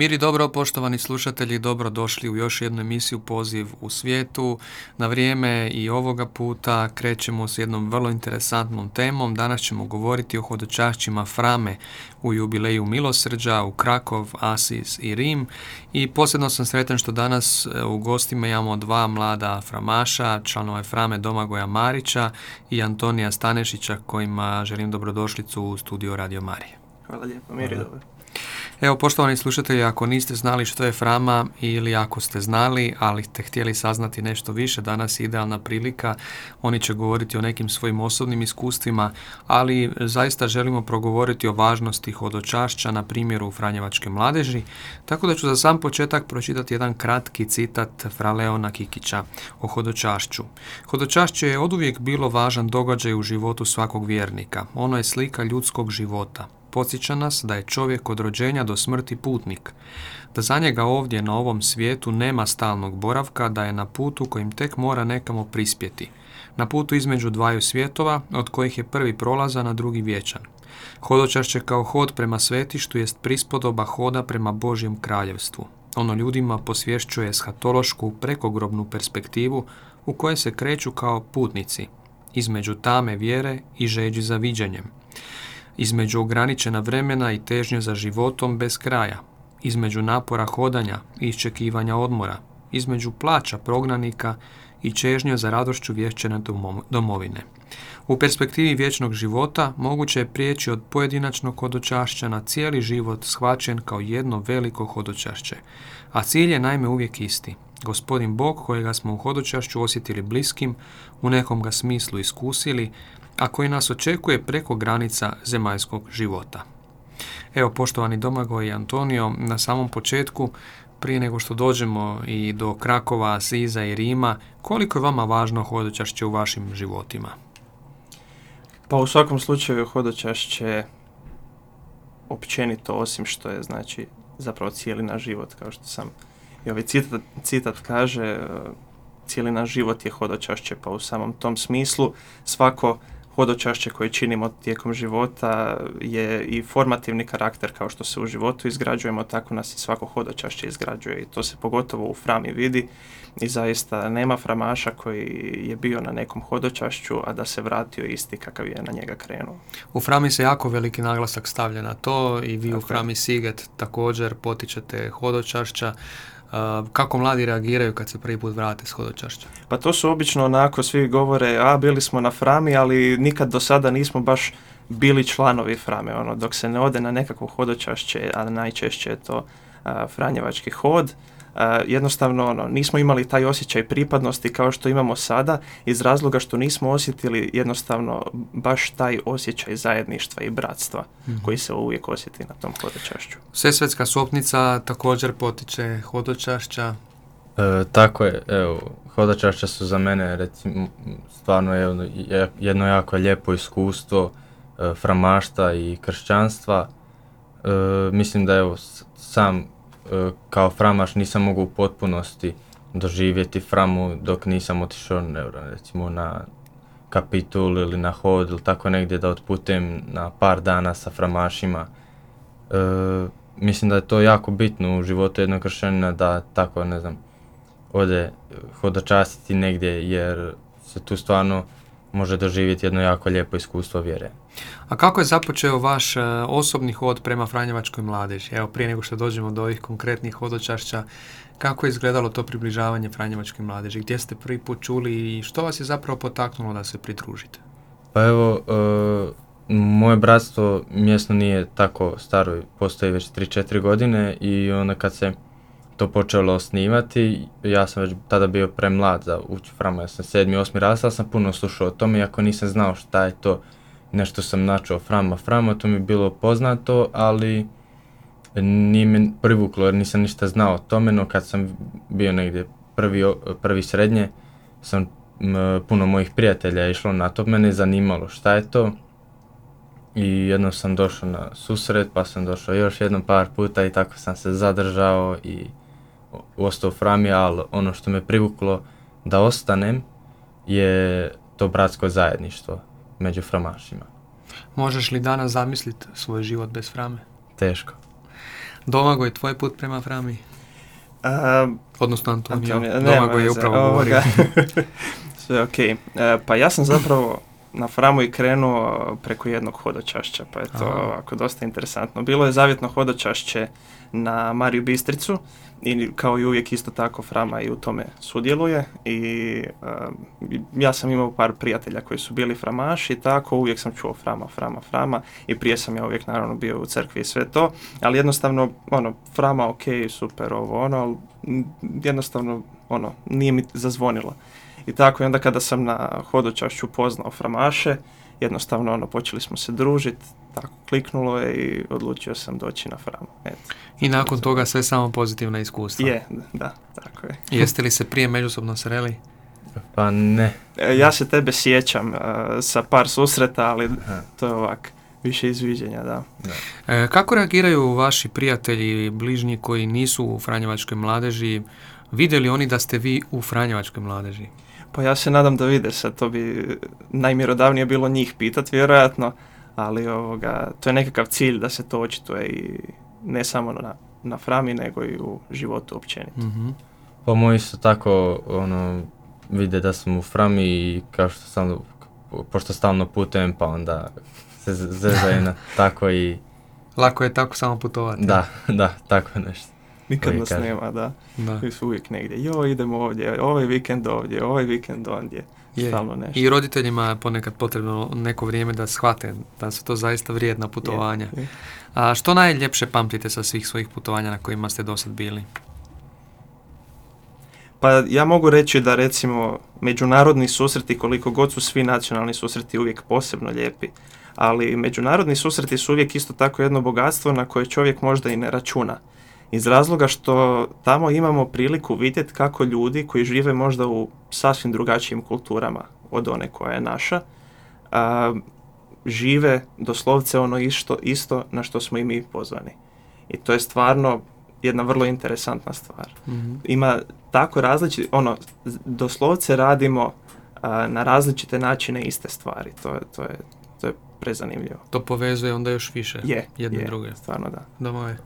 Miri dobro, poštovani slušatelji, dobro došli u još jednu emisiju Poziv u svijetu. Na vrijeme i ovoga puta krećemo s jednom vrlo interesantnom temom. Danas ćemo govoriti o hodočašćima Frame u jubileju Milosrđa u Krakov, Asis i Rim. I posebno sam sretan što danas e, u gostima imamo dva mlada framaša, članove Frame Domagoja Marića i Antonija Stanešića kojima želim dobrodošlicu u studio Radio Marije. Hvala lijepo, Miri, dobro. Evo, poštovani slušatelji, ako niste znali što je Frama ili ako ste znali, ali ste htjeli saznati nešto više, danas je idealna prilika. Oni će govoriti o nekim svojim osobnim iskustvima, ali zaista želimo progovoriti o važnosti hodočašća na primjeru Franjevačke mladeži, tako da ću za sam početak pročitati jedan kratki citat Fraleona Kikića o hodočašću. Hodočašće je oduvijek bilo važan događaj u životu svakog vjernika. Ono je slika ljudskog života podsjeća nas da je čovjek od rođenja do smrti putnik, da za njega ovdje na ovom svijetu nema stalnog boravka, da je na putu kojim tek mora nekamo prispjeti, na putu između dvaju svjetova, od kojih je prvi prolazan, a drugi vječan. Hodočašće kao hod prema svetištu jest prispodoba hoda prema Božjem kraljevstvu. Ono ljudima posvješćuje eshatološku prekogrobnu perspektivu u kojoj se kreću kao putnici, između tame vjere i žeđi za viđenjem između ograničena vremena i težnje za životom bez kraja, između napora hodanja i iščekivanja odmora, između plaća prognanika i čežnje za radošću vješćene domovine. U perspektivi vječnog života moguće je prijeći od pojedinačnog hodočašća na cijeli život shvaćen kao jedno veliko hodočašće, a cilj je naime uvijek isti. Gospodin Bog kojega smo u hodočašću osjetili bliskim, u nekom ga smislu iskusili, a koji nas očekuje preko granica zemaljskog života. Evo, poštovani Domagoj i Antonio, na samom početku, prije nego što dođemo i do Krakova, Siza i Rima, koliko je vama važno hodočašće u vašim životima? Pa u svakom slučaju hodočašće općenito, osim što je znači zapravo cijeli naš život, kao što sam i ovaj citat, citat kaže, cijeli naš život je hodočašće, pa u samom tom smislu svako hodočašće koje činimo tijekom života je i formativni karakter kao što se u životu izgrađujemo, tako nas i svako hodočašće izgrađuje i to se pogotovo u frami vidi i zaista nema framaša koji je bio na nekom hodočašću, a da se vratio isti kakav je na njega krenuo. U frami se jako veliki naglasak stavlja na to i vi u frami Siget također potičete hodočašća kako mladi reagiraju kad se prvi put vrate s hodočašća? Pa to su obično onako, svi govore, a bili smo na frami, ali nikad do sada nismo baš bili članovi frame. Ono, dok se ne ode na nekakvo hodočašće, a najčešće je to Franjevački hod, jednostavno ono, nismo imali taj osjećaj pripadnosti kao što imamo sada iz razloga što nismo osjetili jednostavno baš taj osjećaj zajedništva i bratstva mhm. koji se uvijek osjeti na tom hodočašću. Svjetska sopnica također potiče hodočašća. E, tako je, evo, hodočašća su za mene recimo stvarno jedno jako lijepo iskustvo e, framašta i kršćanstva. E, mislim da evo sam E, kao framaš nisam mogu u potpunosti doživjeti framu dok nisam otišao recimo na kapitul ili na hod ili tako negdje da otputem na par dana sa framašima. E, mislim da je to jako bitno u životu jednog kršćanina da tako ne znam ode hodočastiti negdje jer se tu stvarno može doživjeti jedno jako lijepo iskustvo vjere. A kako je započeo vaš e, osobni hod prema Franjevačkoj mladeži? Evo, prije nego što dođemo do ovih konkretnih hodočašća, kako je izgledalo to približavanje Franjevačkoj mladeži? Gdje ste prvi put čuli i što vas je zapravo potaknulo da se pridružite? Pa evo, e, moje bratstvo mjesno nije tako staro, postoji već 3-4 godine i onda kad se to počelo osnivati, ja sam već tada bio premlad za ući frama, ja sam sedmi, osmi raz, ali sam puno slušao o tome, iako nisam znao šta je to, nešto sam načao frama, frama, to mi je bilo poznato, ali nije me privuklo jer nisam ništa znao o tome, no kad sam bio negdje prvi, prvi srednje, sam puno mojih prijatelja išlo na to, mene je zanimalo šta je to. I jednom sam došao na susret, pa sam došao još jednom par puta i tako sam se zadržao i ostao Frami, ali ono što me privuklo da ostanem je to bratsko zajedništvo među framašima. Možeš li danas zamisliti svoj život bez Frame? Teško. Domagoj, tvoj put prema Frami? A, Odnosno Antonio. Antonio, nema Domagoj je upravo ovoga. govorio. Sve ok. E, pa ja sam zapravo na Framu i krenuo preko jednog hodočašća, pa je to Aha. ovako dosta interesantno. Bilo je zavjetno hodočašće na Mariju Bistricu i kao i uvijek isto tako Frama i u tome sudjeluje. I e, ja sam imao par prijatelja koji su bili framaši i tako uvijek sam čuo Frama, Frama, Frama. I prije sam ja uvijek naravno bio u crkvi i sve to, ali jednostavno ono Frama ok, super ovo ono, jednostavno ono nije mi zazvonilo. I tako i onda kada sam na hodočašću poznao Framaše, jednostavno ono počeli smo se družiti, tako kliknulo je i odlučio sam doći na Framu. Eto. I nakon toga sve samo pozitivna iskustva. Je, da, tako je. Jeste li se prije međusobno sreli? Pa ne. E, Ja se tebe sjećam e, sa par susreta, ali Aha. to je ovak, više izviđenja, da. E, kako reagiraju vaši prijatelji i bližnji koji nisu u Franjevačkoj mladeži? Vidjeli oni da ste vi u Franjevačkoj mladeži? Pa ja se nadam da vide sad, to bi najmjerodavnije bilo njih pitat vjerojatno, ali ovoga, to je nekakav cilj da se to očituje i ne samo na, na Frami, nego i u životu općenito. Mhm. Pa moji su tako, ono, vide da sam u Frami i kao što sam, pošto stalno putujem pa onda se zezaju na tako i Lako je tako samo putovati. da, da, tako nešto. Nikad nas nema, da. Da. Mi su uvijek negdje, jo idemo ovdje, ovaj vikend ovdje, ovaj vikend ondje, Je. stalno nešto. I roditeljima je ponekad potrebno neko vrijeme da shvate da su to zaista vrijedna putovanja. Je, je. A što najljepše pamtite sa svih svojih putovanja na kojima ste do sad bili? Pa ja mogu reći da recimo međunarodni susreti, koliko god su svi nacionalni susreti uvijek posebno lijepi, ali međunarodni susreti su uvijek isto tako jedno bogatstvo na koje čovjek možda i ne računa. Iz razloga što tamo imamo priliku vidjeti kako ljudi koji žive možda u sasvim drugačijim kulturama od one koja je naša, a, žive doslovce ono isto, isto na što smo i mi pozvani. I to je stvarno jedna vrlo interesantna stvar Mhm. ima tako različiti, ono, doslovce radimo a, na različite načine iste stvari. To to je prezanimljivo. To povezuje onda još više Je, jedne je, druge. stvarno da. Domove. E,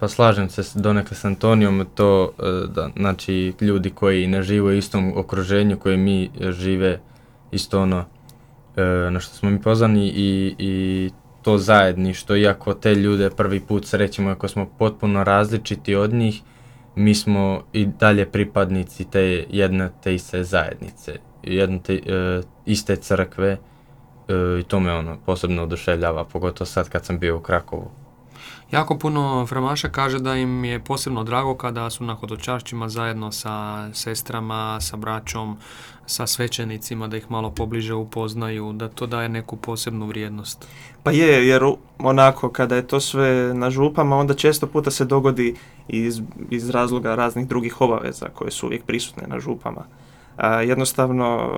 pa slažem se donekle s Antonijom to e, da znači ljudi koji ne žive u istom okruženju koji mi žive isto ono e, na što smo mi pozvani i, i to zajedništvo iako te ljude prvi put srećemo ako smo potpuno različiti od njih mi smo i dalje pripadnici te jedne te iste zajednice jedne te e, iste crkve e, i to me ono posebno oduševljava pogotovo sad kad sam bio u Krakovu Jako puno framaša kaže da im je posebno drago kada su na hodočašćima zajedno sa sestrama, sa braćom, sa svećenicima, da ih malo pobliže upoznaju, da to daje neku posebnu vrijednost. Pa je, jer onako kada je to sve na župama, onda često puta se dogodi iz, iz razloga raznih drugih obaveza koje su uvijek prisutne na župama. A, jednostavno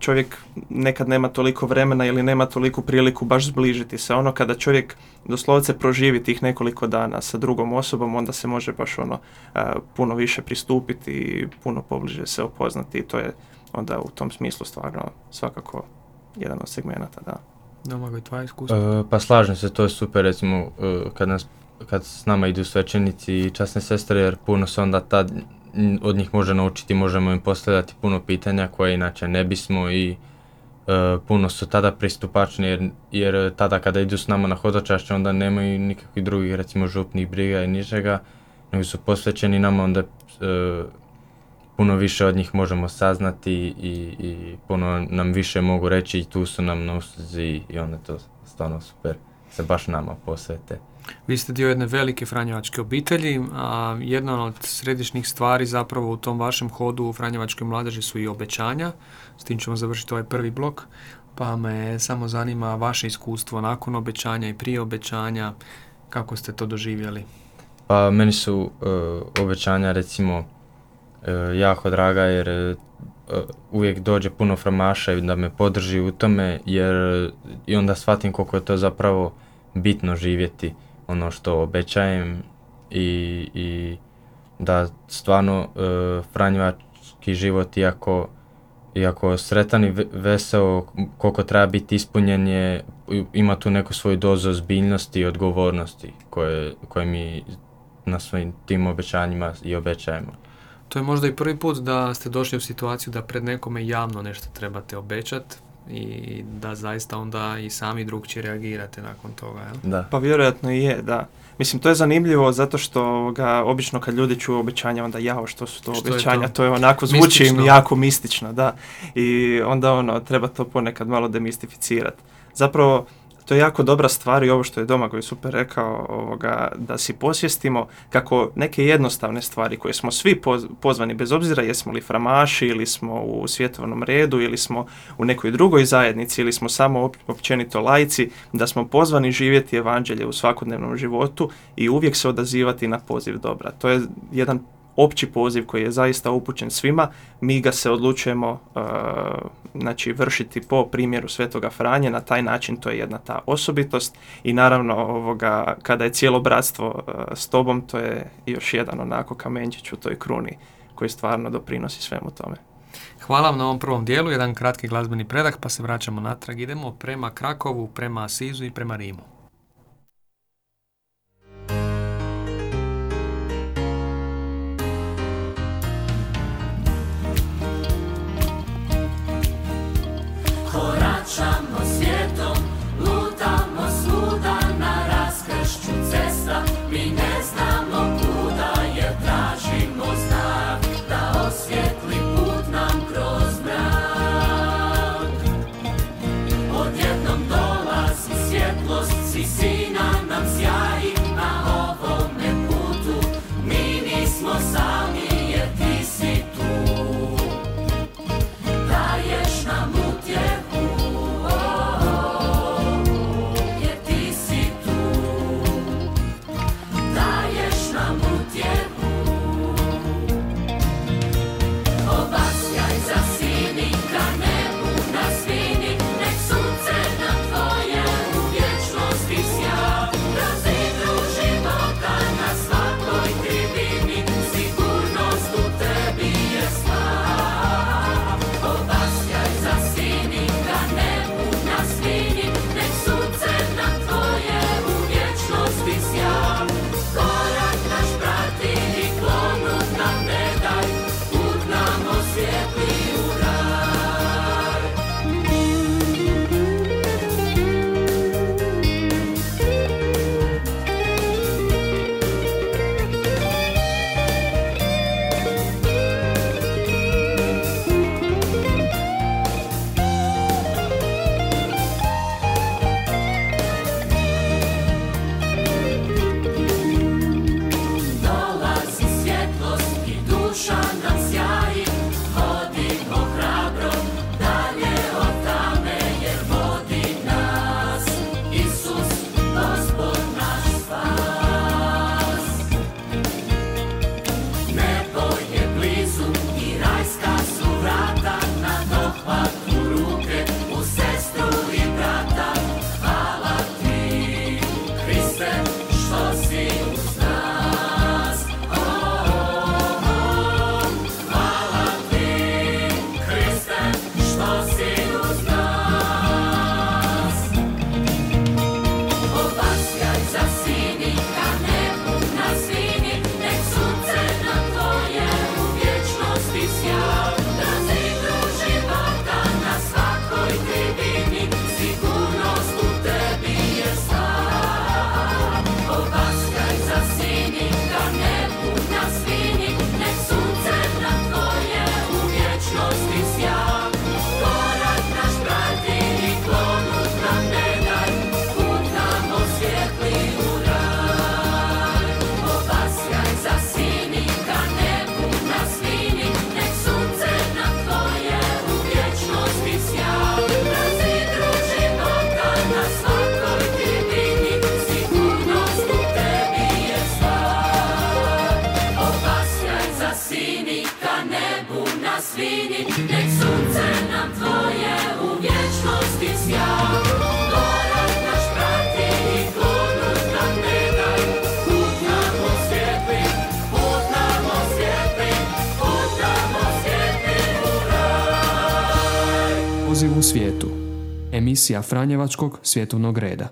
čovjek nekad nema toliko vremena ili nema toliku priliku baš zbližiti se. Ono kada čovjek doslovce proživi tih nekoliko dana sa drugom osobom, onda se može baš ono a, puno više pristupiti i puno pobliže se upoznati i to je onda u tom smislu stvarno svakako jedan od segmenata, da. Domagoj, tvoja iskustva? E, pa slažem se, to je super recimo e, kad, nas, kad s nama idu svećenici i časne sestre jer puno se onda tad od njih može naučiti, možemo im postavljati puno pitanja koje inače ne bismo i e, puno su tada pristupačni jer, jer tada kada idu s nama na hodočašće onda nemaju nikakvih drugih recimo župnih briga i ničega nego su posvećeni nama onda e, puno više od njih možemo saznati i, i puno nam više mogu reći i tu su nam na usluzi i onda je to stvarno super se baš nama posvete. Vi ste dio jedne velike Franjevačke obitelji, a jedna od središnjih stvari zapravo u tom vašem hodu u Franjevačkoj mladeži su i obećanja. S tim ćemo završiti ovaj prvi blok. Pa me samo zanima vaše iskustvo nakon obećanja i prije obećanja, kako ste to doživjeli. Pa meni su e, obećanja recimo e, jako draga jer e, uvijek dođe puno framaša i da me podrži u tome jer i onda shvatim koliko je to zapravo bitno živjeti ono što obećajem i, i da stvarno uh, franjevački život iako iako sretan i veseo koliko treba biti ispunjen je, ima tu neku svoju dozu ozbiljnosti i odgovornosti koje, koje mi na svojim tim obećanjima i obećajemo. To je možda i prvi put da ste došli u situaciju da pred nekome javno nešto trebate obećati i da zaista onda i sami drugčije reagirate nakon toga. Jel? Da. Pa vjerojatno i je, da. Mislim, to je zanimljivo zato što ga obično kad ljudi čuju obećanja, onda jao što su to što obećanja, je to? to? je onako zvuči im jako mistično, da. I onda ono, treba to ponekad malo demistificirati. Zapravo, to je jako dobra stvar i ovo što je Domagoj super rekao, ovoga, da si posvijestimo kako neke jednostavne stvari koje smo svi pozvani, bez obzira jesmo li framaši ili smo u svjetovnom redu ili smo u nekoj drugoj zajednici ili smo samo općenito lajci, da smo pozvani živjeti evanđelje u svakodnevnom životu i uvijek se odazivati na poziv dobra. To je jedan opći poziv koji je zaista upućen svima, mi ga se odlučujemo uh, znači, vršiti po primjeru Svetoga Franje, na taj način to je jedna ta osobitost i naravno ovoga, kada je cijelo bratstvo uh, s tobom, to je još jedan onako kamenčić u toj kruni koji stvarno doprinosi svemu tome. Hvala vam na ovom prvom dijelu, jedan kratki glazbeni predah pa se vraćamo natrag. Idemo prema Krakovu, prema Asizu i prema Rimu. Emisija Franjevačkog svjetovnog reda.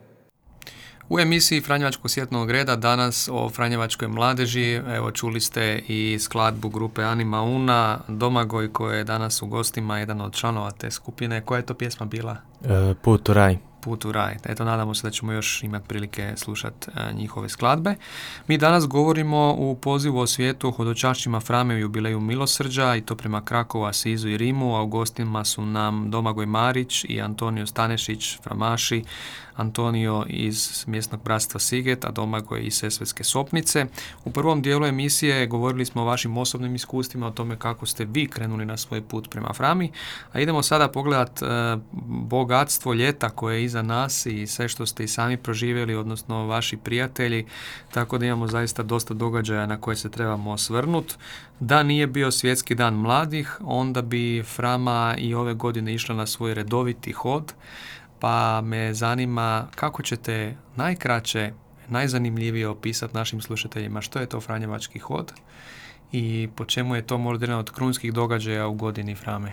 U emisiji Franjevačkog svjetnog reda danas o Franjevačkoj mladeži, evo čuli ste i skladbu grupe Anima Una, Domagoj koji je danas u gostima, jedan od članova te skupine. Koja je to pjesma bila? E, put u raj put u raj. Eto, nadamo se da ćemo još imati prilike slušati e, njihove skladbe. Mi danas govorimo u pozivu o svijetu hodočašćima Frame u jubileju Milosrđa i to prema Krakovu, Asizu i Rimu, a u gostima su nam Domagoj Marić i Antonio Stanešić, Framaši, Antonio iz mjesnog bratstva Siget, a Domagoj iz Sesvetske Sopnice. U prvom dijelu emisije govorili smo o vašim osobnim iskustvima, o tome kako ste vi krenuli na svoj put prema Frami, a idemo sada pogledat e, bogatstvo ljeta koje je iza nas i sve što ste i sami proživjeli, odnosno vaši prijatelji, tako da imamo zaista dosta događaja na koje se trebamo osvrnuti. Da nije bio svjetski dan mladih, onda bi Frama i ove godine išla na svoj redoviti hod pa me zanima kako ćete najkraće, najzanimljivije opisati našim slušateljima što je to Franjevački hod i po čemu je to možda jedan od krunskih događaja u godini Frame.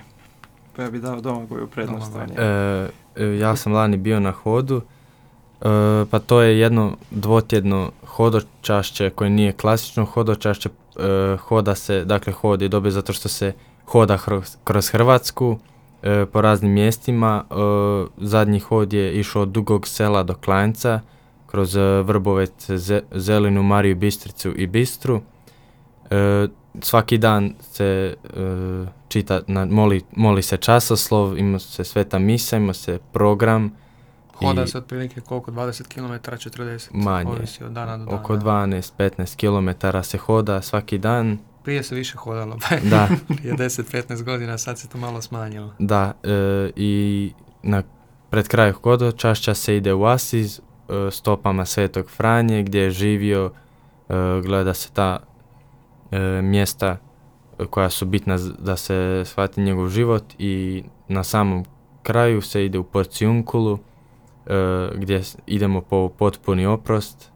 Pa ja bi dao Domagoju prednost. E, e, ja sam lani bio na hodu, e, pa to je jedno dvotjedno hodočašće koje nije klasično hodočašće, e, hoda se, dakle hod je dobe zato što se hoda kroz Hrvatsku, e, po raznim mjestima. E, zadnji hod je išao od Dugog sela do Klanjca, kroz e, Vrbovec, Zelinu, Mariju, Bistricu i Bistru. E, svaki dan se čita, na, moli, moli se časoslov, ima se sveta misa, ima se program. Hoda se otprilike koliko, 20 km, 40? Manje, od dana do dana. oko 12-15 km se hoda svaki dan. Prije se više hodalo, da. prije 10-15 godina, sad se to malo smanjilo. Da, e, i na, pred kraju čašća se ide u Asiz, e, stopama Svetog Franje, gdje je živio, e, gleda se ta e, mjesta koja su bitna da se shvati njegov život i na samom kraju se ide u Porcijunkulu, gdje idemo po potpuni oprost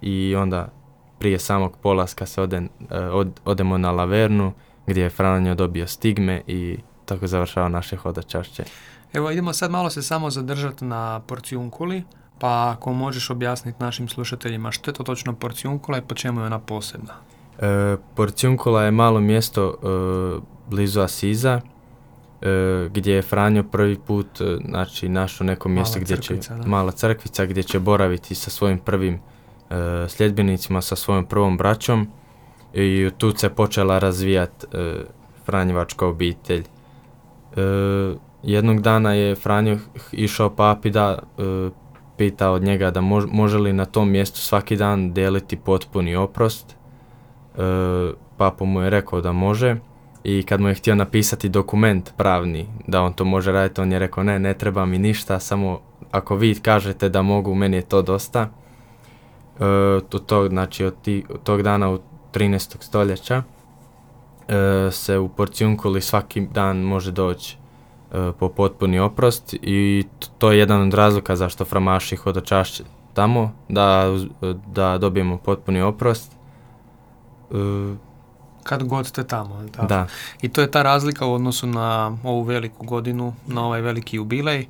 i onda prije samog polaska se ode, e, od, odemo na Lavernu gdje je Franjo dobio stigme i tako završava naše hodačašće. Evo idemo sad malo se samo zadržati na porcijunkuli, pa ako možeš objasniti našim slušateljima što je to točno porcijunkula i po čemu je ona posebna? E, porcijunkula je malo mjesto e, blizu Asiza, e, gdje je Franjo prvi put e, znači, našao neko mjesto gdje će, mala crkvica gdje će boraviti sa svojim prvim sljedbenicima sa svojom prvom braćom i tu se počela razvijati e, Franjevačka obitelj. E, jednog dana je Franjo išao papi da e, pita od njega da može li na tom mjestu svaki dan deliti potpuni oprost. E, Papo mu je rekao da može i kad mu je htio napisati dokument pravni da on to može raditi, on je rekao ne, ne treba mi ništa, samo ako vi kažete da mogu, meni je to dosta. E, to, znači od, ti, tog dana u 13. stoljeća e, se u Porcijunkuli svaki dan može doći e, po potpuni oprost i to je jedan od razloga zašto framaši hodočašće tamo da, da dobijemo potpuni oprost. Kad god ste tamo. Tako? Da. I to je ta razlika u odnosu na ovu veliku godinu, na ovaj veliki jubilej.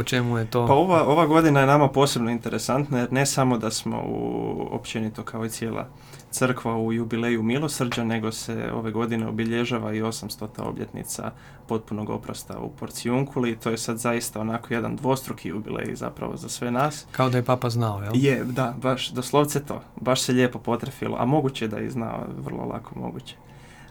Po čemu je to? Pa ova, ova godina je nama posebno interesantna jer ne samo da smo u, općenito kao i cijela crkva u jubileju milosrđa, nego se ove godine obilježava i 800. obljetnica potpunog oprosta u Porcijunkuli. To je sad zaista onako jedan dvostruki jubilej zapravo za sve nas. Kao da je papa znao, jel? Je, da, baš doslovce to. Baš se lijepo potrefilo, a moguće da je znao, vrlo lako moguće.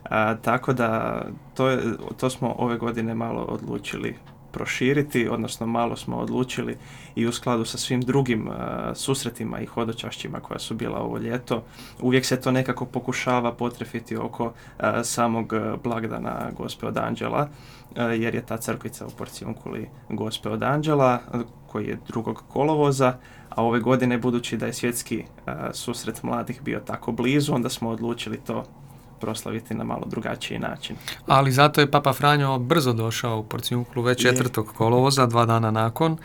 A, tako da to, je, to smo ove godine malo odlučili proširiti, odnosno malo smo odlučili i u skladu sa svim drugim uh, susretima i hodočašćima koja su bila ovo ljeto. Uvijek se to nekako pokušava potrefiti oko uh, samog blagdana Gospe od Anđela, uh, jer je ta crkvica u Porcijunkuli Gospe od Anđela, koji je drugog kolovoza, a ove godine budući da je svjetski susret mladih bio tako blizu, onda smo odlučili to proslaviti na malo drugačiji način. Ali zato je Papa Franjo brzo došao u Porcijunklu već četvrtog kolovoza, dva dana nakon.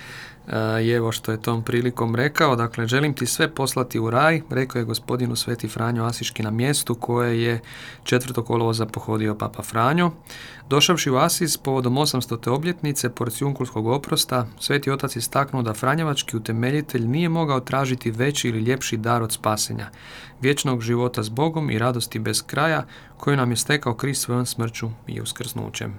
I evo što je tom prilikom rekao, dakle, želim ti sve poslati u raj, rekao je gospodinu Sveti Franjo Asiški na mjestu koje je četvrtog kolovoza pohodio Papa Franjo. Došavši u Asis povodom 800. obljetnice porcijunkulskog oprosta, Sveti Otac istaknuo da Franjevački utemeljitelj nije mogao tražiti veći ili ljepši dar od spasenja, vječnog života s Bogom i radosti bez kraja, koju nam je stekao Krist svojom smrću i uskrsnućem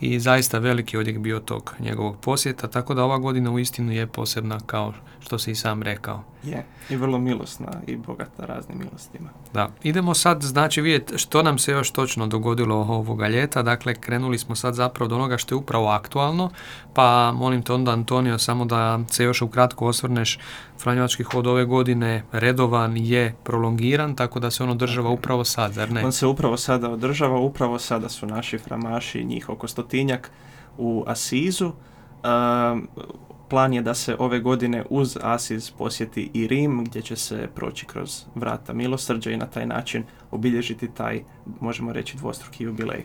i zaista veliki odjek bio tog njegovog posjeta, tako da ova godina uistinu je posebna kao što si i sam rekao. Je, i vrlo milosna i bogata raznim milostima. Da, idemo sad znači vidjeti što nam se još točno dogodilo ovoga ljeta, dakle krenuli smo sad zapravo do onoga što je upravo aktualno, pa molim te onda Antonio samo da se još ukratko osvrneš, Franjevački hod ove godine redovan je prolongiran, tako da se on održava upravo sad, zar ne? On se upravo sada održava, upravo sada su naši framaši, njih oko stotinjak u Asizu. Plan je da se ove godine uz Asiz posjeti i Rim, gdje će se proći kroz vrata milosrđa i na taj način obilježiti taj, možemo reći, dvostruki jubilej.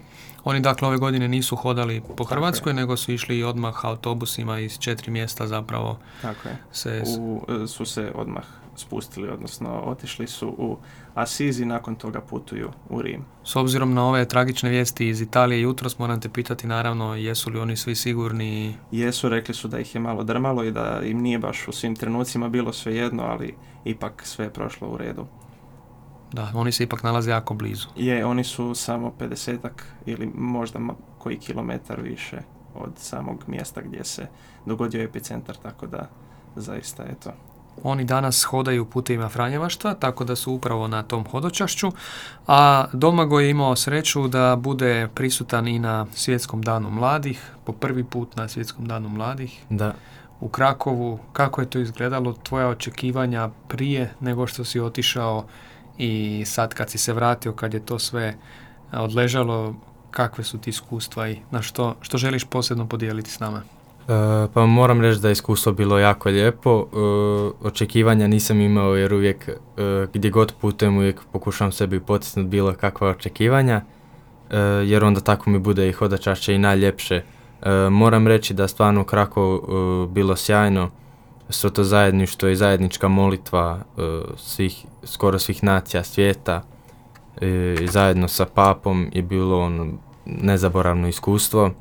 Oni dakle ove godine nisu hodali po Hrvatskoj, nego su išli odmah autobusima iz četiri mjesta zapravo. Tako je. Se... U, su se odmah spustili, odnosno otišli su u Asizi, nakon toga putuju u Rim. S obzirom na ove tragične vijesti iz Italije jutros, moram te pitati naravno jesu li oni svi sigurni? Jesu, rekli su da ih je malo drmalo i da im nije baš u svim trenucima bilo sve jedno, ali ipak sve je prošlo u redu. Da, oni se ipak nalaze jako blizu. Je, oni su samo 50 ili možda koji kilometar više od samog mjesta gdje se dogodio epicentar, tako da zaista je to. Oni danas hodaju putima Franjevašta, tako da su upravo na tom hodočašću, a Domago je imao sreću da bude prisutan i na Svjetskom danu mladih, po prvi put na Svjetskom danu mladih. Da. U Krakovu, kako je to izgledalo, tvoja očekivanja prije nego što si otišao i sad kad si se vratio, kad je to sve odležalo, kakve su ti iskustva i na što, što želiš posebno podijeliti s nama? E, pa moram reći da je iskustvo bilo jako lijepo. E, očekivanja nisam imao jer uvijek e, gdje god putujem uvijek pokušavam sebi potisnuti bilo kakva očekivanja jer onda tako mi bude i hodačašće i najljepše. Moram reći da stvarno Krakov bilo sjajno. Svo to zajedništvo i zajednička molitva svih, skoro svih nacija svijeta i zajedno sa papom je bilo ono nezaboravno iskustvo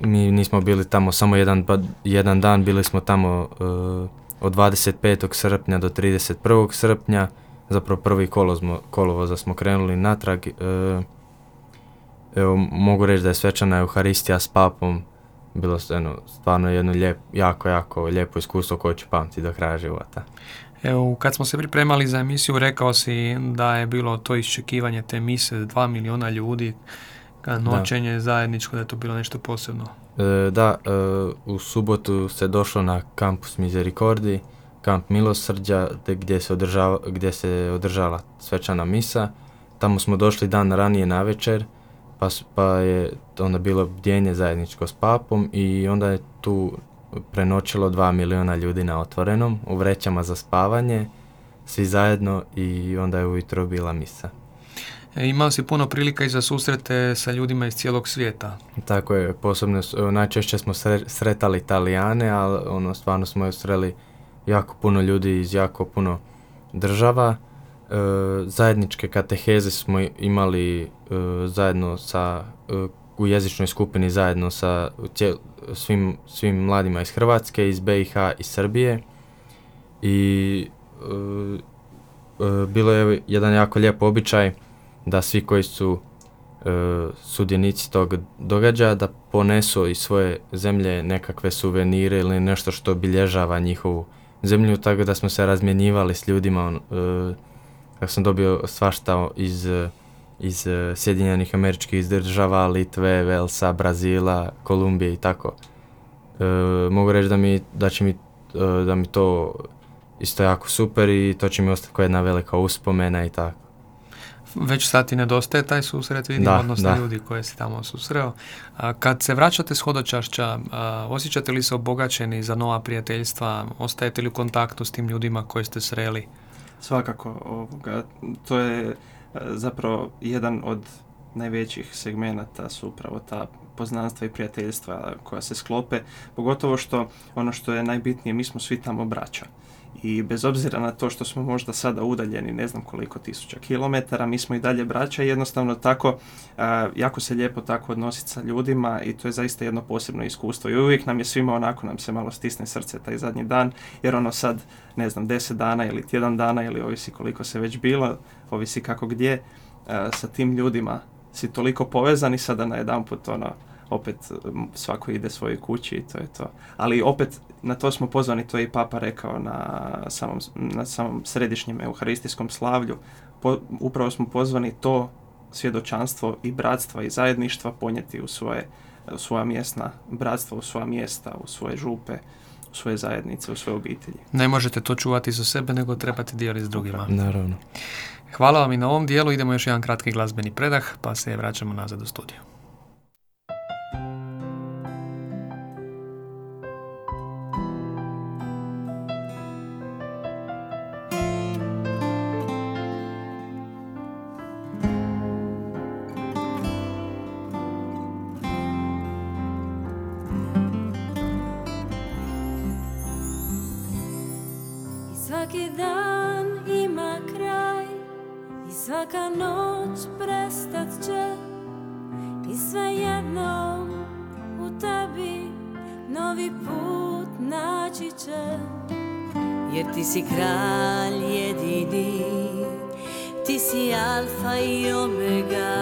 mi nismo bili tamo samo jedan, jedan dan, bili smo tamo od 25. srpnja do 31. srpnja, zapravo prvi kolozmo, kolovoza smo krenuli natrag. Evo, mogu reći da je svečana Euharistija s papom bilo eno, stvarno jedno lijep, jako, jako lijepo iskustvo koje ću pamtiti do kraja života. Evo, kad smo se pripremali za emisiju, rekao si da je bilo to iščekivanje te mise, dva miliona ljudi noćenje zajedničko, da je to bilo nešto posebno. E, da, e, u subotu se došlo na kampus Misericordi, kamp Milosrđa, gdje se, održava, gdje se održala svečana misa. Tamo smo došli dan ranije na večer, pa, pa je onda bilo bdjenje zajedničko s papom i onda je tu prenoćilo dva miliona ljudi na otvorenom, u vrećama za spavanje, svi zajedno i onda je ujutro bila misa. E, imao si puno prilika i za susrete sa ljudima iz cijelog svijeta. Tako je, posebno, najčešće smo sretali Italijane, ali ono, stvarno smo sreli jako puno ljudi iz jako puno država. E, zajedničke kateheze smo imali e, zajedno sa, u jezičnoj skupini zajedno sa svim, svim mladima iz Hrvatske, iz BiH i Srbije. I bilo je jedan jako lijep običaj da svi koji su e, sudjenici tog događaja da ponesu iz svoje zemlje nekakve suvenire ili nešto što obilježava njihovu zemlju, tako da smo se razmjenjivali s ljudima, e, kako sam dobio svašta iz, iz Sjedinjenih američkih država, Litve, Velsa, Brazila, Kolumbije i tako. E, mogu reći da, mi, da će mi, e, da mi to isto jako super i to će mi ostati kao jedna velika uspomena i tako. Već sad ti nedostaje taj susret, vidim, da, odnosno ljudi koje si tamo susreo. kad se vraćate s hodočašća, osjećate li se obogaćeni za nova prijateljstva? Ostajete li u kontaktu s tim ljudima koje ste sreli? Svakako, ovoga, to je zapravo jedan od najvećih segmenata su upravo ta poznanstva i prijateljstva koja se sklope, pogotovo što ono što je najbitnije, mi smo svi tamo braća. I bez obzira na to što smo možda sada udaljeni ne znam koliko tisuća kilometara, mi smo i dalje braća i jednostavno tako, jako se lijepo tako odnositi sa ljudima i to je zaista jedno posebno iskustvo. I uvijek nam je svima onako, nam se malo stisne srce taj zadnji dan, jer ono sad, ne znam, deset dana ili tjedan dana ili ovisi koliko se već bilo, ovisi kako gdje, sa tim ljudima si toliko povezan i sada na jedan put ono, opet svako ide svojoj kući i to je to. Ali opet na to smo pozvani, to je i Papa rekao na samom, na samom središnjem euharistijskom slavlju. upravo smo pozvani to svjedočanstvo i bratstva i zajedništva ponijeti u svoje, u svoja mjesna bratstva, u svoja mjesta, u svoje župe, u svoje zajednice, u svoje obitelji. Ne možete to čuvati za sebe, nego trebate dijeliti s drugima. Naravno. Hvala vam i na ovom dijelu. Idemo još jedan kratki glazbeni predah, pa se vraćamo nazad u studiju. si alfa i omega.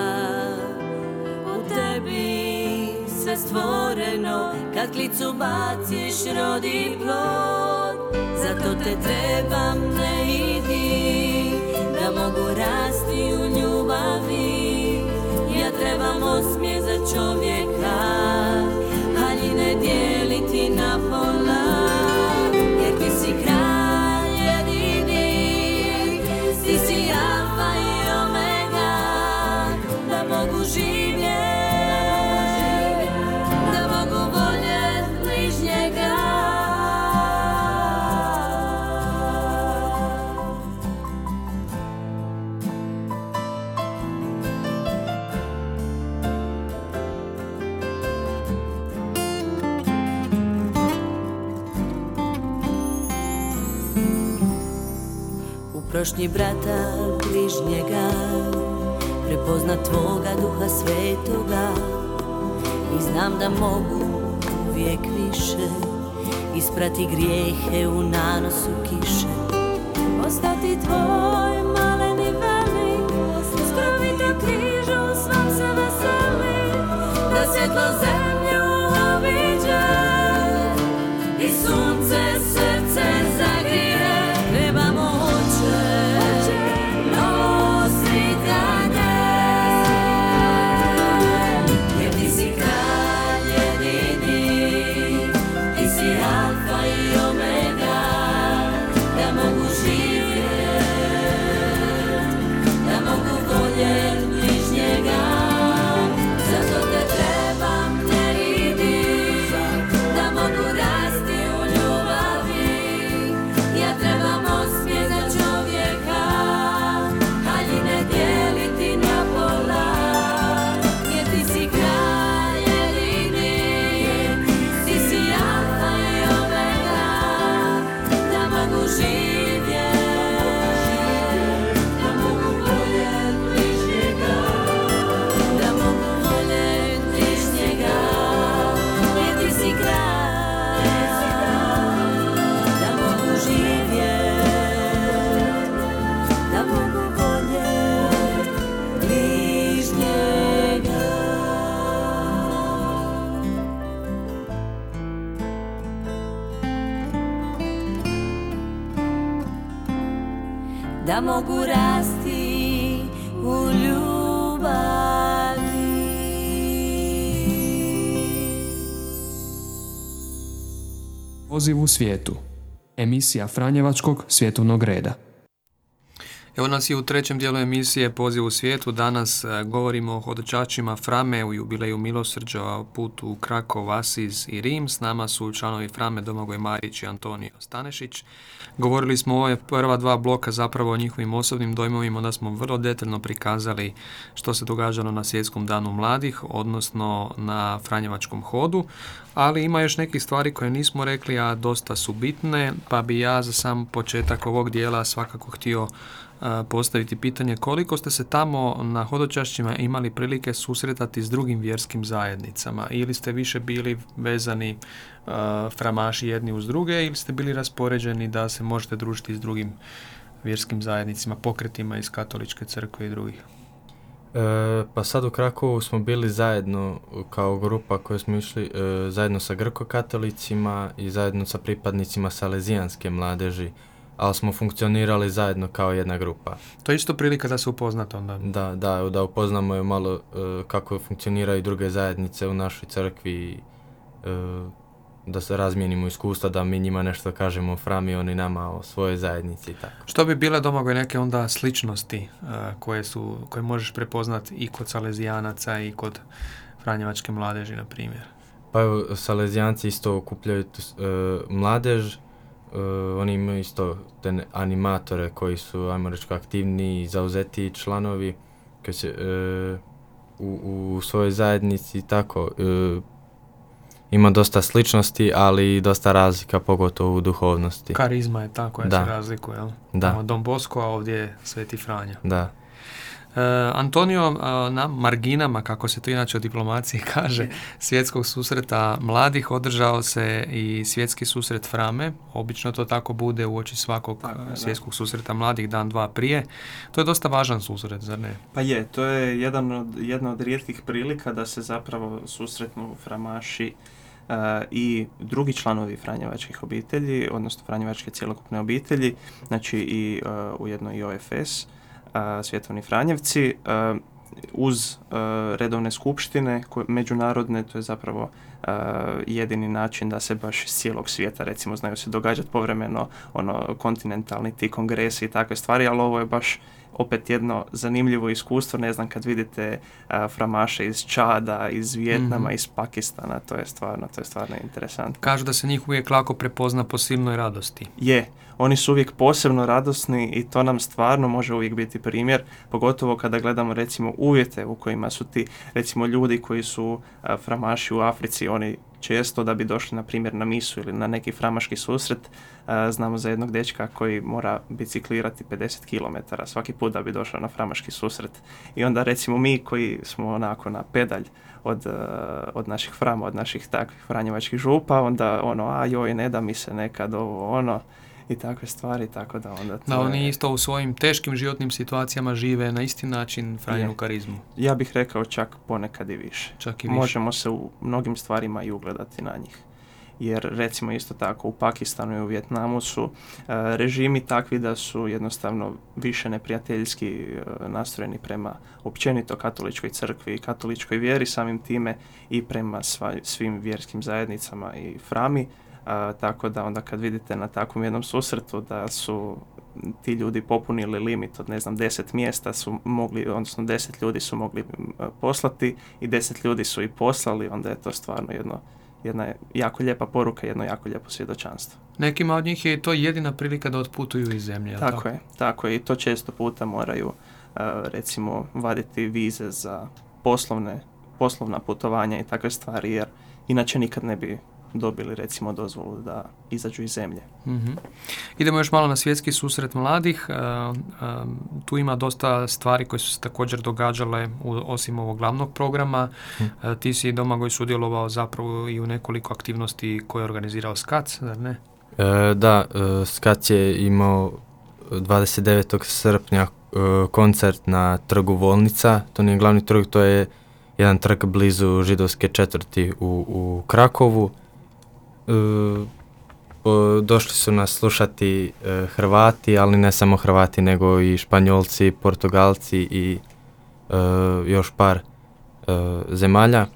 U tebi sve stvoreno Kad klicu baciš rodi plod. Zato te trebam ne idi Da mogu rasti u ljubavi. Ja trebam osmije za čovjeka Ali ne dijeliti na pola. Jer ti si kralj si prošnji brata bližnjega Prepozna tvoga duha svetoga. I znam da mogu uvijek više Isprati grijehe u nanosu kiše. Ostati tvoj maleni veli Skrovito križu svom se veseli Da svjetlo zemlju Poziv u svijetu. Emisija Franjevačkog svjetovnog reda. Evo nas je u trećem dijelu emisije Poziv u svijetu. Danas e, govorimo o hodočačima Frame u jubileju Milosrđa, o putu u Krakov, Asiz i Rim. S nama su članovi Frame Domagoj Marić i Antonio Stanešić. Govorili smo ove prva dva bloka zapravo o njihovim osobnim dojmovima, onda smo vrlo detaljno prikazali što se događalo na Svjetskom danu mladih, odnosno na Franjevačkom hodu, ali ima još nekih stvari koje nismo rekli, a dosta su bitne, pa bi ja za sam početak ovog dijela svakako htio postaviti pitanje koliko ste se tamo na hodočašćima imali prilike susretati s drugim vjerskim zajednicama ili ste više bili vezani framaši jedni uz druge ili ste bili raspoređeni da se možete družiti s drugim vjerskim zajednicima, pokretima iz katoličke crkve i drugih? E, pa sad u Krakovu smo bili zajedno kao grupa koja smo išli e, zajedno sa grko-katolicima i zajedno sa pripadnicima salezijanske mladeži ali smo funkcionirali zajedno kao jedna grupa. To je isto prilika da se upoznate onda? Da, da, da upoznamo je malo uh, kako funkcioniraju druge zajednice u našoj crkvi, uh, da se razmijenimo iskustva, da mi njima nešto kažemo o Frami, oni nama o svojoj zajednici i tako. Što bi bile domagoj neke onda sličnosti uh, koje, su, koje možeš prepoznati i kod Salezijanaca i kod Franjevačke mladeži, na primjer? Pa evo, Salezijanci isto okupljaju mladež, uh, oni imaju isto te animatore koji su, ajmo reći, aktivni i zauzeti članovi koji se, uh, u, u svojoj zajednici tako. Uh, ima dosta sličnosti, ali i dosta razlika, pogotovo u duhovnosti. Karizma je ta koja da. se razlikuje, jel? Da. Dom Bosko, a ovdje je Sveti Franja. Da. E, Antonio, na marginama, kako se to inače u diplomaciji kaže, svjetskog susreta mladih održao se i svjetski susret Frame. Obično to tako bude u oči svakog tako, svjetskog susreta mladih dan, dva prije. To je dosta važan susret, zar ne? Pa je, to je jedan od, jedna od rijetkih prilika da se zapravo susretnu framaši Uh, i drugi članovi Franjevačkih obitelji, odnosno Franjevačke cjelokupne obitelji, znači i uh, ujedno i OFS, Svjetovni Franjevci uz redovne skupštine međunarodne, to je zapravo jedini način da se baš iz cijelog svijeta recimo znaju se događati povremeno ono kontinentalni ti kongresi i takve stvari, ali ovo je baš opet jedno zanimljivo iskustvo, ne znam, kad vidite framaše iz Čada, iz Vijetnama, mm iz Pakistana, to je stvarno, to je stvarno interesantno. Kažu da se njih uvijek lako prepozna po silnoj radosti. Je, oni su uvijek posebno radosni i to nam stvarno može uvijek biti primjer, pogotovo kada gledamo recimo uvjete u kojima su ti recimo ljudi koji su framaši u Africi, oni često da bi došli na primjer na misu ili na neki framaški susret, znamo za jednog dečka koji mora biciklirati 50 km svaki put da bi došao na framaški susret. I onda recimo mi koji smo onako na pedalj od, od naših frama, od naših takvih franjevačkih župa, onda ono, a joj, ne da mi se nekad ovo, ono, i takve stvari, tako da onda... Da, oni isto u svojim teškim životnim situacijama žive na isti način Franjinu karizmu. Ja bih rekao čak ponekad i više. Čak i više. Možemo se u mnogim stvarima i ugledati na njih. Jer recimo isto tako u Pakistanu i u Vjetnamu su uh, režimi takvi da su jednostavno više neprijateljski uh, nastrojeni prema općenito katoličkoj crkvi i katoličkoj vjeri, samim time i prema sva, svim vjerskim zajednicama i frami tako da onda kad vidite na takvom jednom susretu da su ti ljudi popunili limit od ne znam deset mjesta su mogli, odnosno deset ljudi su mogli poslati i deset ljudi su i poslali, onda je to stvarno jedno, jedna jako lijepa poruka, jedno jako lijepo svjedočanstvo. Nekima od njih je to jedina prilika da otputuju iz zemlje. Tako, tako je, tako je i to često puta moraju recimo vaditi vize za poslovne, poslovna putovanja i takve stvari jer inače nikad ne bi dobili recimo dozvolu da izađu iz zemlje. mm Idemo još malo na svjetski susret mladih. E, e, tu ima dosta stvari koje su se također događale u, osim ovog glavnog programa. mm ti si Domagoj sudjelovao zapravo i u nekoliko aktivnosti koje je organizirao SKAC, zar ne? da, SKAC je imao 29. srpnja koncert na trgu Volnica. To nije glavni trg, to je jedan trg blizu židovske četvrti u, u Krakovu. E, došli su nas slušati e, Hrvati, ali ne samo Hrvati, nego i Španjolci, Portugalci i e, još par zemalja.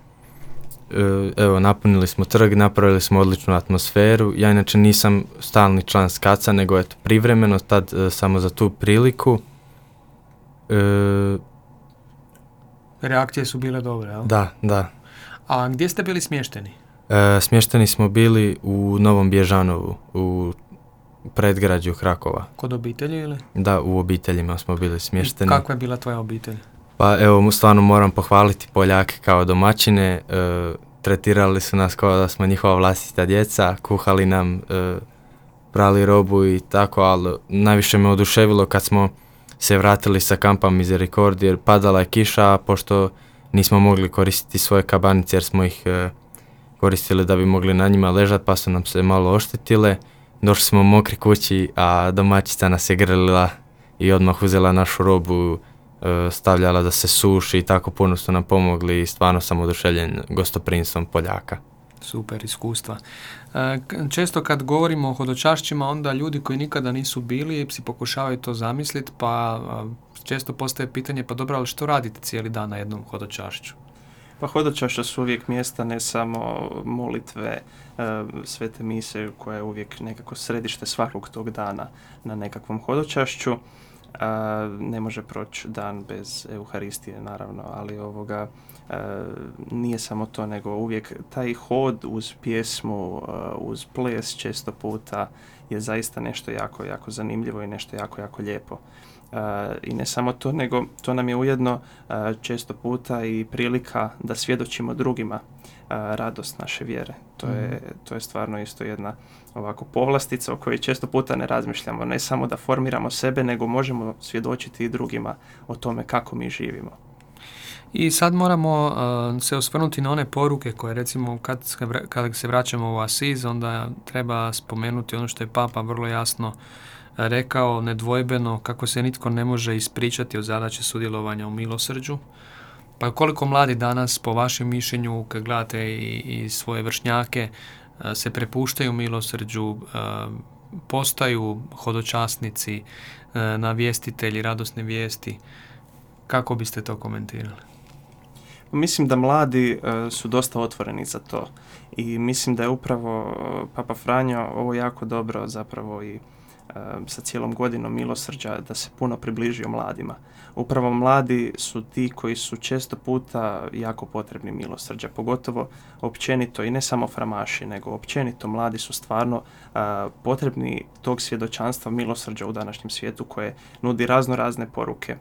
Evo, napunili smo trg, napravili smo odličnu atmosferu. Ja inače nisam stalni član Skaca, nego eto privremeno, tad samo za tu priliku. E, Reakcije su bile dobre, jel? da, da. A gdje ste bili smješteni? E, smješteni smo bili u Novom Bježanovu, u predgrađu Krakova. Kod obitelji ili? Da, u obiteljima smo bili smješteni. Kakva je bila tvoja obitelj? Pa evo, stvarno moram pohvaliti Poljake kao domaćine. E, tretirali su nas kao da smo njihova vlastita djeca, kuhali nam, e, prali robu i tako, ali najviše me oduševilo kad smo se vratili sa kampa Misericordi jer padala je kiša, a pošto nismo mogli koristiti svoje kabanice jer smo ih e, koristili da bi mogli na njima ležati pa su nam se malo oštetile. Došli smo mokri kući, a domaćica nas je grlila i odmah uzela našu robu, e, stavljala da se suši i tako puno su nam pomogli i stvarno sam oduševljen gostoprinstvom Poljaka. Super iskustva. E, Često kad govorimo o hodočašćima, onda ljudi koji nikada nisu bili si pokušavaju to zamisliti, pa a, često postaje pitanje, pa dobro, ali što radite cijeli dan na jednom hodočašću? Pa hodočašća su uvijek mjesta ne samo molitve, e, svete mise koja je uvijek nekako središte svakog tog dana na nekakvom hodočašću. A, ne može proći dan bez Euharistije naravno, ali ovoga e, nije samo to, nego uvijek taj hod uz pjesmu, e, uz ples često puta je zaista nešto jako, jako zanimljivo i nešto jako, jako lijepo. I ne samo to, nego to nam je ujedno često puta i prilika da svjedočimo drugima radost naše vjere. To, je, to je stvarno isto jedna ovako povlastica o kojoj često puta ne razmišljamo. Ne samo da formiramo sebe, nego možemo svjedočiti i drugima o tome kako mi živimo. I sad moramo uh, se osvrnuti na one poruke koje recimo kad, kad se vraćamo u Asiz, onda treba spomenuti ono što je Papa vrlo jasno rekao, nedvojbeno, kako se nitko ne može ispričati o zadaći sudjelovanja u milosrđu. Pa koliko mladi danas, po vašem mišljenju, kad gledate i, i svoje vršnjake, uh, se prepuštaju milosrđu, uh, postaju hodočasnici, uh, navjestitelji radosne vijesti. Kako biste to komentirali? Mislim da mladi e, su dosta otvoreni za to i mislim da je upravo e, Papa Franjo ovo jako dobro zapravo i e, sa cijelom godinom milosrđa da se puno približio mladima. Upravo mladi su ti koji su često puta jako potrebni milosrđa, pogotovo općenito i ne samo framaši, nego općenito mladi su stvarno a, potrebni tog svjedočanstva milosrđa u današnjem svijetu koje nudi razno razne poruke.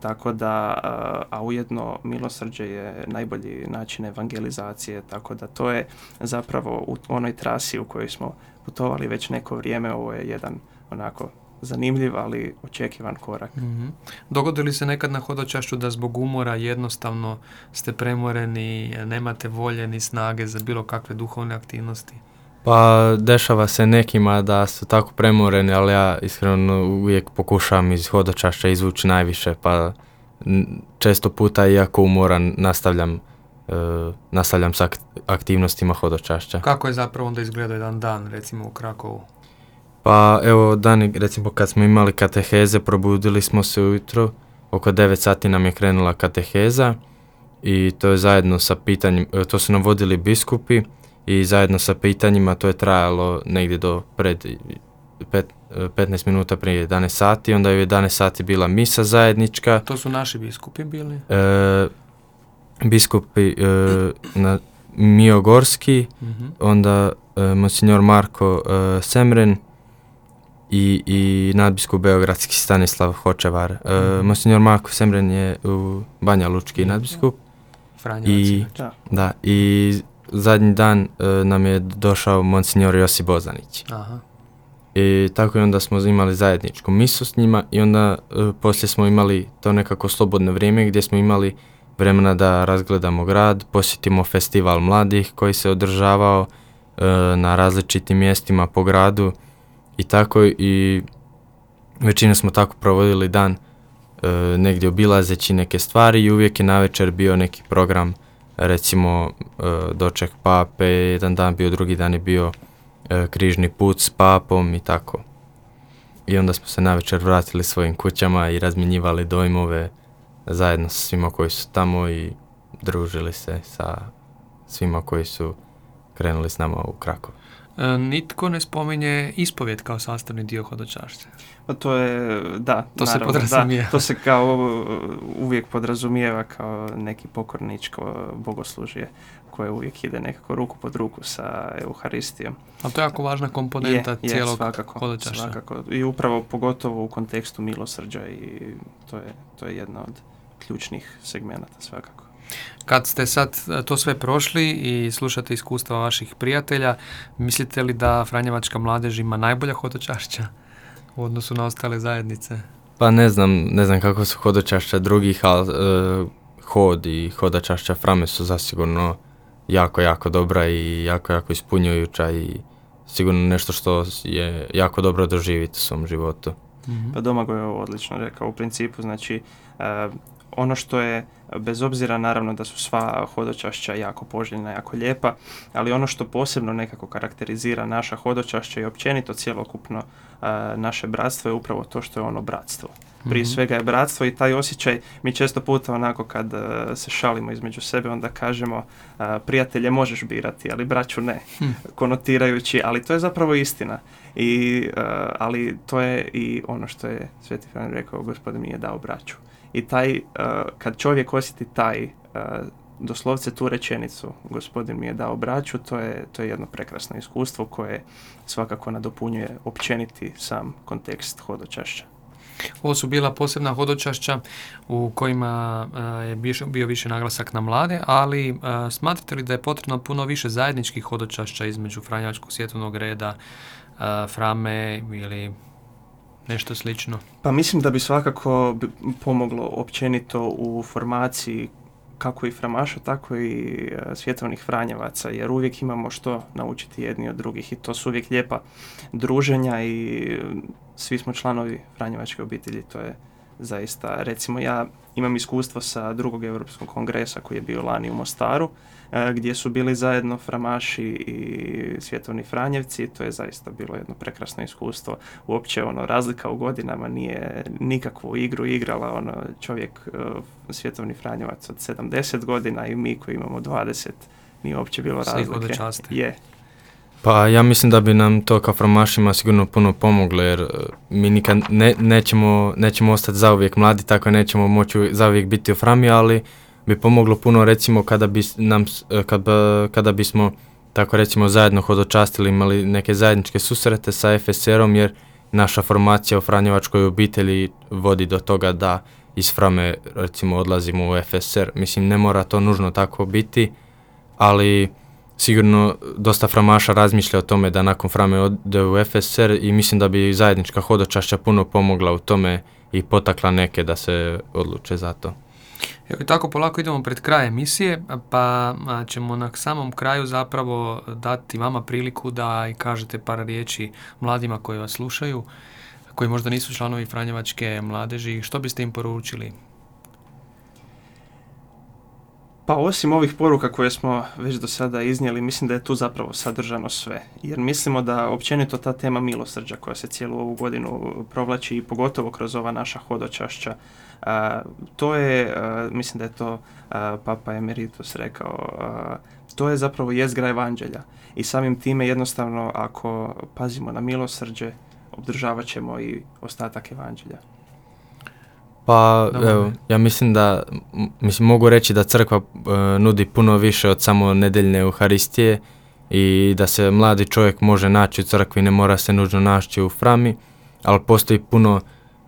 Tako da, a, a ujedno milosrđe je najbolji način evangelizacije, tako da to je zapravo u onoj trasi u kojoj smo putovali već neko vrijeme, ovo je jedan onako zanimljiv, ali očekivan korak. Mhm. Dogodi li se nekad na hodočašću da zbog umora jednostavno ste premoreni, nemate volje ni snage za bilo kakve duhovne aktivnosti? Pa dešava se nekima da su tako premoreni, ali ja iskreno uvijek pokušavam iz hodočašća izvući najviše, pa često puta iako umoran nastavljam, e, nastavljam sa ak- aktivnostima hodočašća. Kako je zapravo onda izgledao jedan dan, recimo u Krakovu? Pa evo dani, recimo kad smo imali kateheze, probudili smo se ujutro, oko 9 sati nam je krenula kateheza i to je zajedno sa pitanjem, e, to su nam vodili biskupi i zajedno sa pitanjima to je trajalo negdje do pred pet, e, 15 minuta prije 11 sati, onda je u 11 sati bila misa zajednička, To su naši biskupi bili? e, biskupi e, na Mio Gorski, Mhm. onda e, monsignor Marko e, Semren i, i nadbiskup Beogradski Stanislav Hočevar. E, Mhm. monsignor Marko Semren je u Banja Lučki nadbiskup. Franjevac I-. Da. Da, i zadnji dan e, nam je došao monsignor Josip Bozanić. Aha. I tako i onda smo imali zajedničku misu s njima i onda e, poslije smo imali to nekako slobodno vrijeme gdje smo imali vremena da razgledamo grad, posjetimo festival mladih koji se održavao e, na različitim mjestima po gradu i tako i većinu smo tako provodili dan e, negdje obilazeći neke stvari i uvijek je navečer bio neki program recimo e, doček pape, jedan dan bio, drugi dan je bio e, križni put s papom i tako. I onda smo se navečer vratili svojim kućama i razmjenjivali dojmove zajedno sa svima koji su tamo i družili se sa svima koji su krenuli s nama u Krakov. E, nitko ne spominje ispovjed kao sastavni dio hodočašća. Pa to je, da, To se naravno, podrazumijeva. Da, to se kao uvijek podrazumijeva kao neki pokorničko bogoslužje koje uvijek ide nekako ruku pod ruku sa Euharistijom. Ali to je jako važna komponenta je, je, cijelog svakako, hodočašća. svakako. I upravo pogotovo u kontekstu milosrđa i to je, to je jedna od ključnih segmenata svakako. Kad ste sad e, to sve prošli i slušate iskustva vaših prijatelja, mislite li da Franjevačka mladež ima najbolja hodočašća u odnosu na ostale zajednice? Pa ne znam, ne znam kako su hodočašća drugih, ali e, hod i hodočašća Frame su zasigurno jako, jako dobra i jako, jako ispunjujuća i sigurno nešto što je jako dobro doživjeti u svom životu. Pa Domagoj je ovo odlično rekao. U principu, znači, e, ono što je, bez obzira naravno da su sva hodočašća jako poželjna, jako lijepa, ali ono što posebno nekako karakterizira naša hodočašća i općenito cjelokupno e, naše bratstvo je upravo to što je ono bratstvo. Prije Mhm. svega je bratstvo i taj osjećaj, mi često puta onako kad e, se šalimo između sebe, onda kažemo e, prijatelje možeš birati, ali braću ne, Hm. konotirajući, ali to je zapravo istina. I, ali to je i ono što je Sveti Fran rekao, gospodin mi je dao braću. I taj, e, kad čovjek osjeti taj, e, doslovce tu rečenicu, gospodin mi je dao braću, to je, to je jedno prekrasno iskustvo koje svakako nadopunjuje općeniti sam kontekst hodočašća. Ovo su bila posebna hodočašća u kojima e, je bio više naglasak na mlade, ali smatrate li da je potrebno puno više zajedničkih hodočašća između Franjačkog svjetovnog reda, Frame ili nešto slično? Pa mislim da bi svakako pomoglo općenito u formaciji kako i framaša, tako i e, svjetovnih franjevaca, jer uvijek imamo što naučiti jedni od drugih i to su uvijek lijepa druženja i e, svi smo članovi franjevačke obitelji, to je zaista, recimo ja imam iskustvo sa drugog europskog kongresa koji je bio lani u Mostaru, gdje su bili zajedno framaši i svjetovni franjevci, to je zaista bilo jedno prekrasno iskustvo. Uopće ono razlika u godinama nije nikakvu igru igrala. Ono čovjek e, svjetovni franjevac od 70 godina i mi koji imamo 20 nije uopće bilo razlike. Je, Pa ja mislim da bi nam to kao framašima sigurno puno pomoglo jer e, mi nikad ne, nećemo, nećemo ostati zauvijek mladi, tako nećemo moći zauvijek biti u frami, ali bi pomoglo puno recimo kada, bi nam, e, kad, b- kada bismo tako recimo zajedno hodočastili, imali neke zajedničke susrete sa FSR-om jer naša formacija u Franjevačkoj obitelji vodi do toga da iz Frame recimo odlazimo u FSR. Mislim ne mora to nužno tako biti, ali sigurno dosta framaša razmišlja o tome da nakon Frame ode u FSR i mislim da bi zajednička hodočašća puno pomogla u tome i potakla neke da se odluče za to. Evo i tako polako idemo pred kraj emisije, pa ćemo na samom kraju zapravo dati vama priliku da i kažete par riječi mladima koji vas slušaju, koji možda nisu članovi Franjevačke mladeži, što biste im poručili? Pa osim ovih poruka koje smo već do sada iznijeli, mislim da je tu zapravo sadržano sve. Jer mislimo da općenito ta tema milosrđa koja se cijelu ovu godinu provlači i pogotovo kroz ova naša hodočašća, to je, a, mislim da je to a, Papa Emeritus rekao, a, to je zapravo jezgra evanđelja. I samim time jednostavno ako pazimo na milosrđe, obdržavat ćemo i ostatak evanđelja. Pa Dobro. evo, ja mislim da, mislim mogu reći da crkva e, nudi puno više od samo nedeljne Euharistije i da se mladi čovjek može naći u crkvi, ne mora se nužno naći u frami, ali postoji puno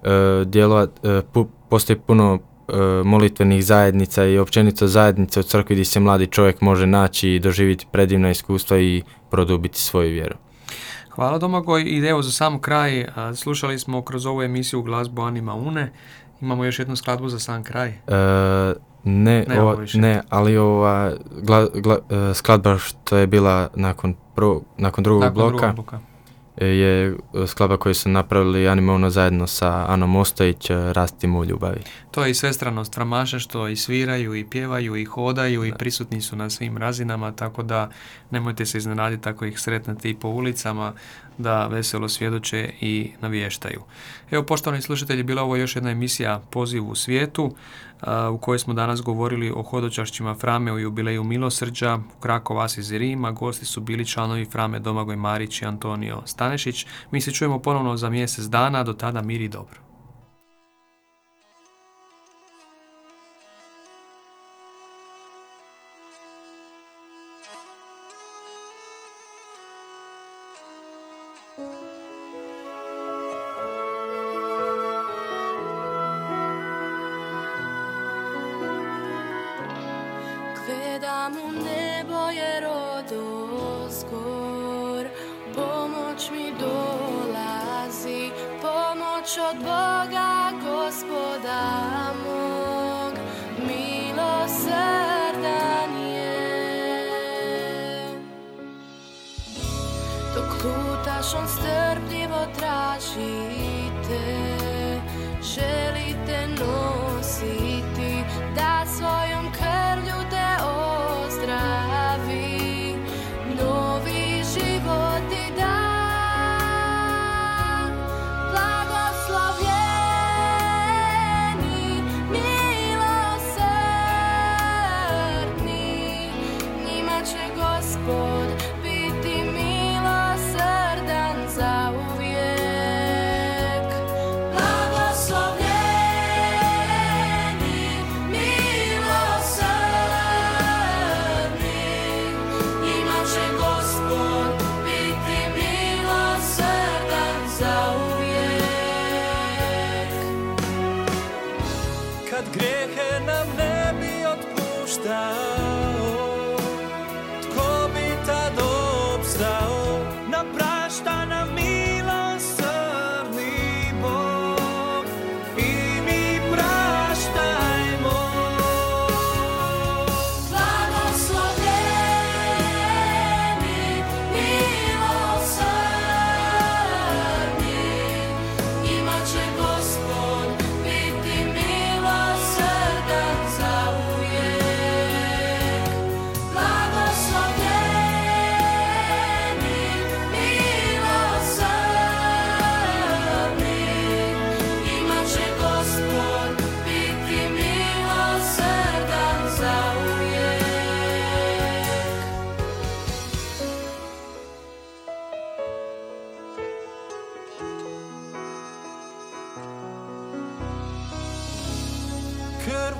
e, dijelova, e, pu- postoji puno e, molitvenih zajednica i općenito zajednica u crkvi gdje se mladi čovjek može naći i doživjeti predivna iskustva i produbiti svoju vjeru. Hvala Domagoj i evo za sam kraj, a, slušali smo kroz ovu emisiju glazbu Anima Une, imamo još jednu skladbu za sam kraj. E, ne, Ne, ova- ne, ali ova gla, gla- e, skladba što je bila nakon, prvog, nakon drugog Nakon bloka drugog bloka. E, je e, skladba koju su napravili Animovno zajedno sa Anom Ostojić, e, Rastimo u ljubavi. To je i svestranost framaša što i sviraju i pjevaju i hodaju i prisutni su na svim razinama, tako da nemojte se iznenaditi ako ih sretnete i po ulicama da veselo svjedoče i navještaju. Evo, poštovani slušatelji, bila ovo još jedna emisija Poziv u svijetu. u kojoj smo danas govorili o hodočašćima Frame u jubileju Milosrđa, u Krakov Asis i Rima. Gosti su bili članovi Frame Domagoj Marić i Antonio Stanešić. Mi se čujemo ponovno za mjesec dana, do tada mir i dobro.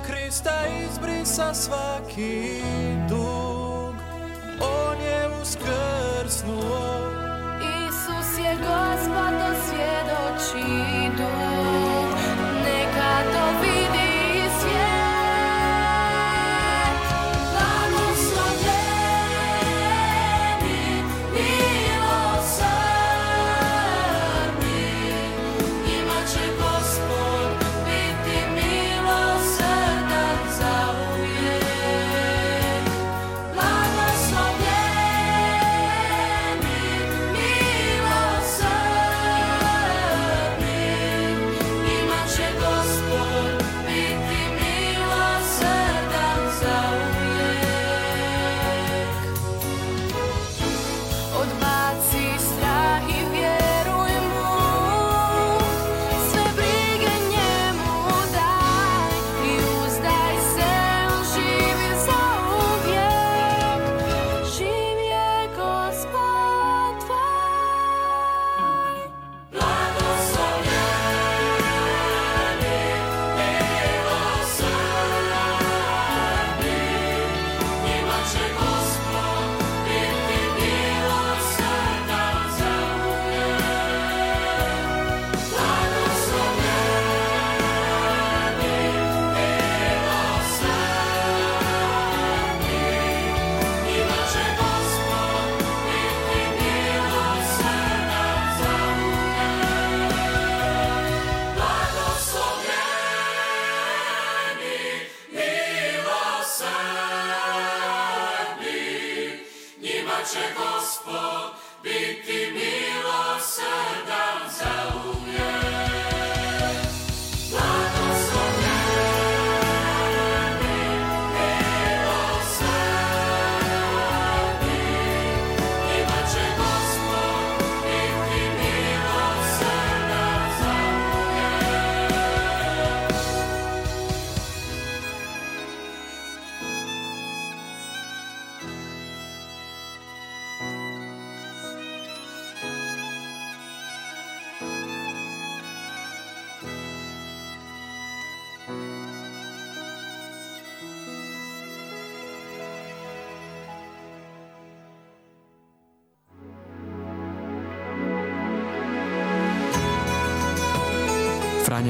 Krista izbrisa svaki duh.